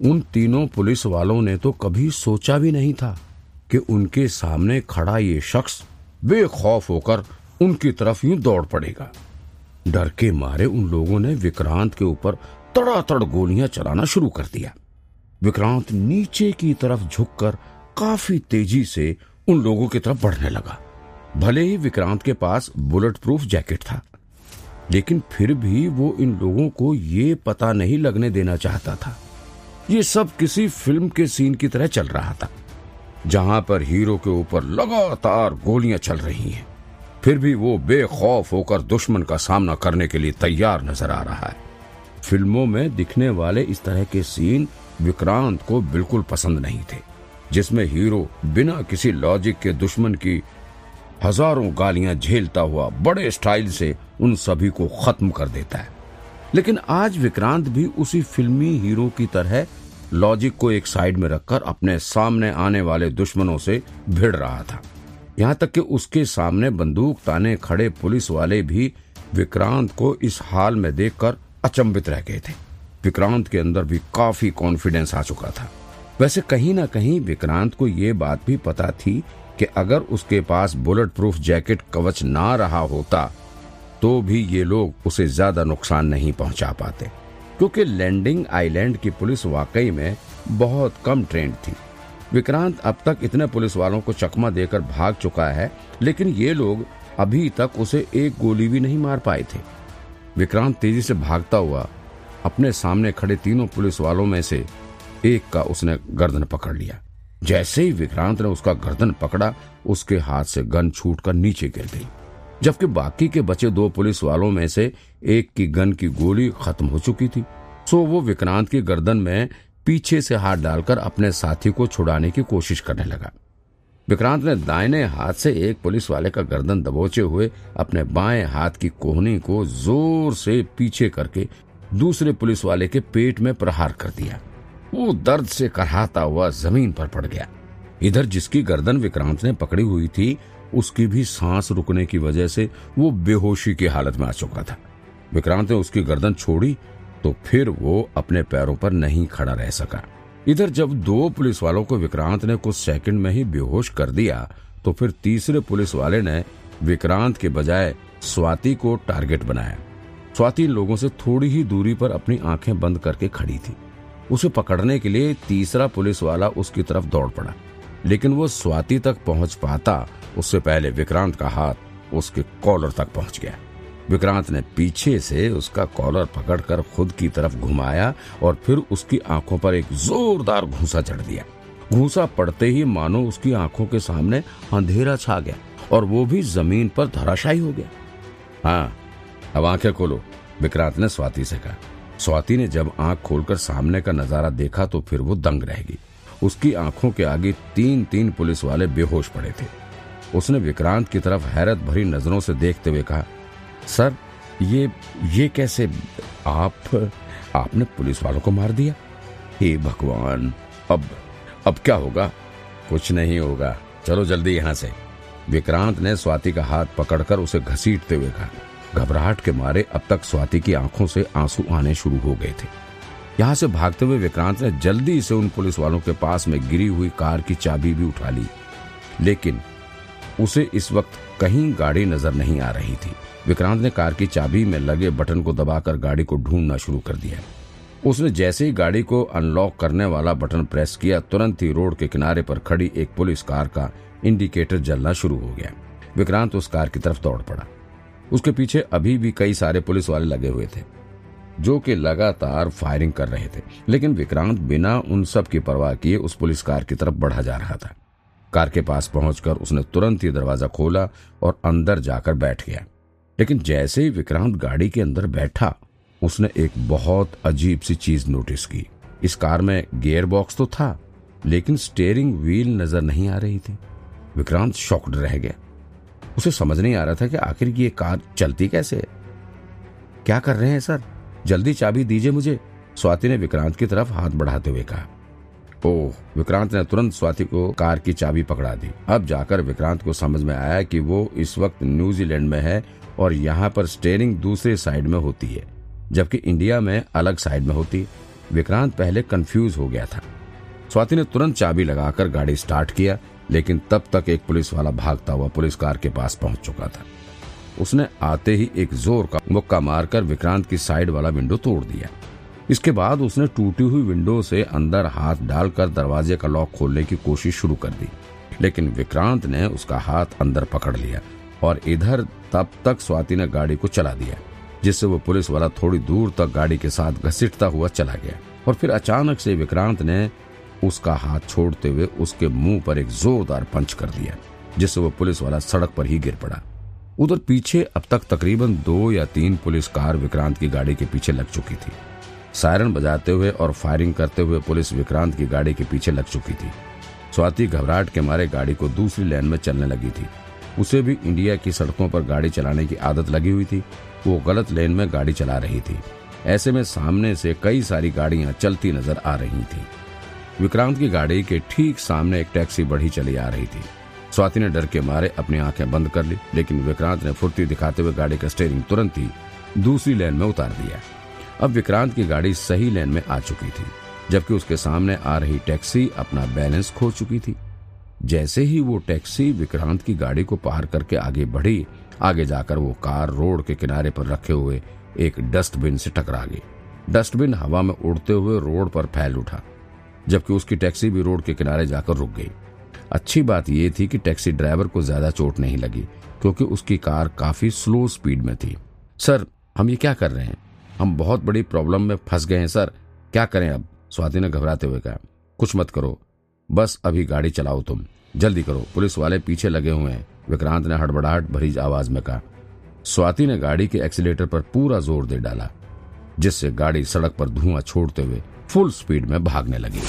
उन तीनों पुलिस वालों ने तो कभी सोचा भी नहीं था कि उनके सामने खड़ा ये शख्स बेखौफ होकर उनकी तरफ़ यूँ दौड़ पड़ेगा। डर के मारे उन लोगों ने विक्रांत के ऊपर तड़ातड़ गोलियाँ चलाना शुरू कर दिया। विक्रांत नीचे की तरफ़ झुककर काफ़ी तेज़ी से उन लोगों की तरफ़ बढ़ने लगा। भले ही विक्रांत के पास बुलेट प्रूफ जैकेट था, लेकिन फिर भी वो इन लोगों को ये पता नहीं लगने देना चाहता था। ये सब किसी फ़िल्म के सीन की तरह चल रहा था, जहाँ पर हीरो के ऊपर लगातार गोलियाँ चल रही हैं। फिर भी वो बेखौफ होकर दुश्मन का सामना करने के लिए तैयार नज़र आ रहा है। फ़िल्मों में दिखने वाले इस तरह के सीन विक्रांत को बिल्कुल पसंद नहीं थे, जिसमें हीरो बिना किसी लॉजिक के दुश्मन की हज़ारों गालियाँ झेलता हुआ बड़े स्टाइल से उन सभी को खत्म कर देता है। लेकिन आज विक्रांत भी उसी फिल्मी हीरो की तरह लॉजिक को एक साइड में रखकर अपने सामने आने वाले दुश्मनों से भिड़ रहा था। यहाँ तक कि उसके सामने बंदूक, ताने खड़े पुलिस वाले भी विक्रांत को इस हाल में देखकर अचंभित रह गए थे। विक्रांत के अंदर भी काफ़ी कॉन्फिडेंस आ चुका था। वैसे कहीं ना कहीं विक्रांत को ये बात भी पता थी कि अगर उसके पास बुलेट प्रूफ जैकेट कवच ना रहा होता तो भी ये लोग उसे ज़्यादा नुकसान नहीं पहुँचा पाते। क्योंकि लैंडिंग आइलैंड की पुलिस वाकई में बहुत कम ट्रेंड थी। विक्रांत अब तक इतने पुलिस वालों को चकमा देकर भाग चुका है, लेकिन ये लोग अभी तक उसे एक गोली भी नहीं मार पाए थे। विक्रांत तेज़ी से भागता हुआ अपने सामने खड़े तीनों पुलिस वालों में से एक का उसने गर्दन पकड़ लिया। जैसे ही विक्रांत ने उसका गर्दन पकड़ा, उसके हाथ से गन छूटकर नीचे गिर गई। जबकि बाकी के बचे दो पुलिस वालों में से एक की गन की गोली खत्म हो चुकी थी। सो वो विक्रांत की गर्दन में पीछे से हाथ डालकर अपने साथी को छुड़ाने की कोशिश करने लगा। विक्रांत ने दाहिने हाथ से एक पुलिस वाले का गर्दन दबोचे हुए अपने बाएँ हाथ की कोहनी को ज़ोर से पीछे करके दूसरे पुलिस वाले के पेट में प्रहार कर दिया। वो दर्द से कराहता हुआ ज़मीन पर पड़ गया। इधर जिसकी गर्दन विक्रांत ने पकड़ी हुई थी उसकी भी सांस रुकने की वजह से वो बेहोशी की हालत में आ चुका था। विक्रांत ने उसकी गर्दन छोड़ी तो फिर वो अपने पैरों पर नहीं खड़ा रह सका। इधर जब दो पुलिस वालों को विक्रांत ने कुछ सेकंड में ही बेहोश कर दिया तो फिर तीसरे पुलिस वाले ने विक्रांत के बजाय स्वाति को टारगेट बनाया। स्वाति लोगों से थोड़ी ही दूरी पर अपनी आँखें बंद करके खड़ी थी। उसे पकड़ने के लिए तीसरा पुलिस वाला उसकी तरफ़ दौड़ पड़ा, लेकिन वो स्वाति तक पहुँच पाता उससे पहले विक्रांत का हाथ उसके कॉलर तक पहुँच गया। विक्रांत ने पीछे से उसका कॉलर पकड़कर खुद की तरफ़ घुमाया और फिर उसकी आँखों पर एक जोरदार घूसा चढ़ दिया। घूसा पड़ते ही मानो उसकी आँखों के सामने अंधेरा छा गया और वो भी ज़मीन पर धराशायी हो गया। हाँ अब आँखें खोलो, विक्रांत ने स्वाति से कहा। स्वाति ने जब आँख खोलकर सामने का नज़ारा देखा तो फिर वो दंग रह गई। उसकी आँखों के आगे तीन तीन पुलिस वाले बेहोश पड़े थे। उसने विक्रांत की तरफ़ हैरत भरी नज़रों से देखते हुए कहा, सर, ये ये कैसे, आप, आपने पुलिस वालों को मार दिया? हे भगवान, अब अब क्या होगा? कुछ नहीं होगा। चलो जल्दी यहाँ से। विक्रांत ने स्वाति का हाथ पकड़कर उसे घसीटते हुए कहा। घबराहट के मारे अब तक स्वाति की आँखों से आँसू आने शुरू हो गए थे। यहाँ से भागते हुए विक्रांत ने जल्दी से उन पुलिस वालों के पास में गिरी हुई कार की चाबी भी उठा ली। लेकिन उसे इस वक्त कहीं गाड़ी नज़र नहीं आ रही थी। विक्रांत ने कार की चाबी में लगे बटन को दबाकर गाड़ी को ढूंढना शुरू कर दिया। उसने जैसे ही गाड़ी को अनलॉक करने वाला बटन प्रेस किया, तुरंत ही रोड के किनारे पर खड़ी एक पुलिस कार का इंडिकेटर जलना शुरू हो गया। विक्रांत उस कार की तरफ़ दौड़ पड़ा। उसके पीछे अभी भी कई सारे पुलिस वाले लगे हुए थे, जो कि लगातार फायरिंग कर रहे थे। लेकिन विक्रांत बिना उन सब की परवाह किए उस पुलिस कार की तरफ़ बढ़ा जा रहा था। कार के पास पहुंचकर उसने तुरंत ही दरवाज़ा खोला और अंदर जाकर बैठ गया। लेकिन जैसे ही विक्रांत गाड़ी के अंदर बैठा, उसने एक बहुत अजीब सी चीज़ नोटिस की। इस कार में गियर बॉक्स तो था, लेकिन स्टेयरिंग व्हील नज़र नहीं आ रही थी। विक्रांत शॉक्ड रह गया। उसे समझ नहीं आ रहा था कि आखिर ये कार चलती कैसे है। क्या कर रहे हैं, सर? जल्दी चाबी दीजिए मुझे, स्वाति ने विक्रांत की तरफ़ हाथ बढ़ाते हुए कहा। ओह, विक्रांत ने तुरंत स्वाति को कार की चाबी पकड़ा दी। अब जाकर विक्रांत को समझ में आया कि वो इस वक्त न्यूजीलैंड में है और यहाँ पर स्टेयरिंग दूसरे साइड में होती है, जबकि इंडिया में अलग साइड में होती। विक्रांत पहले कंफ्यूज हो गया था। स्वाति ने तुरंत चाबी लगाकर गाड़ी स्टार्ट किया, लेकिन तब तक एक पुलिस वाला भागता हुआ पुलिस कार के पास पहुँच चुका था। उसने आते ही एक ज़ोर का मुक्का मारकर विक्रांत की साइड वाला विंडो तोड़ दिया। इसके बाद उसने टूटी हुई विंडो से अंदर हाथ डालकर दरवाजे का लॉक खोलने की कोशिश शुरू कर दी। लेकिन विक्रांत ने उसका हाथ अंदर पकड़ लिया और इधर तब तक स्वाति ने गाड़ी को चला दिया, जिससे वो पुलिस वाला थोड़ी दूर तक गाड़ी के साथ घसीटता हुआ चला गया। और फिर अचानक से विक्रांत ने उसका हाथ छोड़ते हुए उसके मुँह पर एक जोरदार पंच कर दिया, जिससे वो पुलिस वाला सड़क पर ही गिर पड़ा। उधर पीछे अब तक तकरीबन दो या तीन पुलिस कार विक्रांत की गाड़ी के पीछे लग चुकी थी। सायरन बजाते हुए और फायरिंग करते हुए पुलिस विक्रांत की गाड़ी के पीछे लग चुकी थी। स्वाति घबराहट के मारे गाड़ी को दूसरी लेन में चलने लगी थी। उसे भी इंडिया की सड़कों पर गाड़ी चलाने की आदत लगी हुई थी। वो गलत लेन में गाड़ी चला रही थी। ऐसे में सामने से कई सारी गाड़ियाँ चलती नज़र आ रही थी। विक्रांत की गाड़ी के ठीक सामने एक टैक्सी बढ़ी चली आ रही थी। स्वाति ने डर के मारे अपनी आँखें बंद कर ली, लेकिन विक्रांत ने फुर्ती दिखाते हुए गाड़ी का स्टेयरिंग तुरंत ही दूसरी लेन में उतार दिया। अब विक्रांत की गाड़ी सही लेन में आ चुकी थी, जबकि उसके सामने आ रही टैक्सी अपना बैलेंस खो चुकी थी। जैसे ही वो टैक्सी विक्रांत की गाड़ी को पार करके आगे बढ़ी, आगे जाकर वो कार रोड के किनारे पर रखे हुए एक डस्टबिन से टकरा गई। डस्टबिन हवा में उड़ते हुए रोड पर फैल उठा, जबकि उसकी टैक्सी भी रोड के किनारे जाकर रुक गई। अच्छी बात यह थी कि टैक्सी ड्राइवर को ज़्यादा चोट नहीं लगी, क्योंकि उसकी कार काफ़ी स्लो स्पीड में थी। सर, हम ये क्या कर रहे हैं? हम बहुत बड़ी प्रॉब्लम में फंस गए हैं, सर। क्या करें अब? स्वाति ने घबराते हुए कहा, कुछ मत करो। बस अभी गाड़ी चलाओ तुम। जल्दी करो। पुलिस वाले पीछे लगे हुए हैं। विक्रांत ने हड़बड़ाहट भरी आवाज़ में कहा। स्वाति ने गाड़ी के एक्सीटर पर पूरा ज़ोर दे डाला, जिससे गाड़ी सड़क पर धुआँ छोड़ते हुए फुल स्पीड में भागने लगी।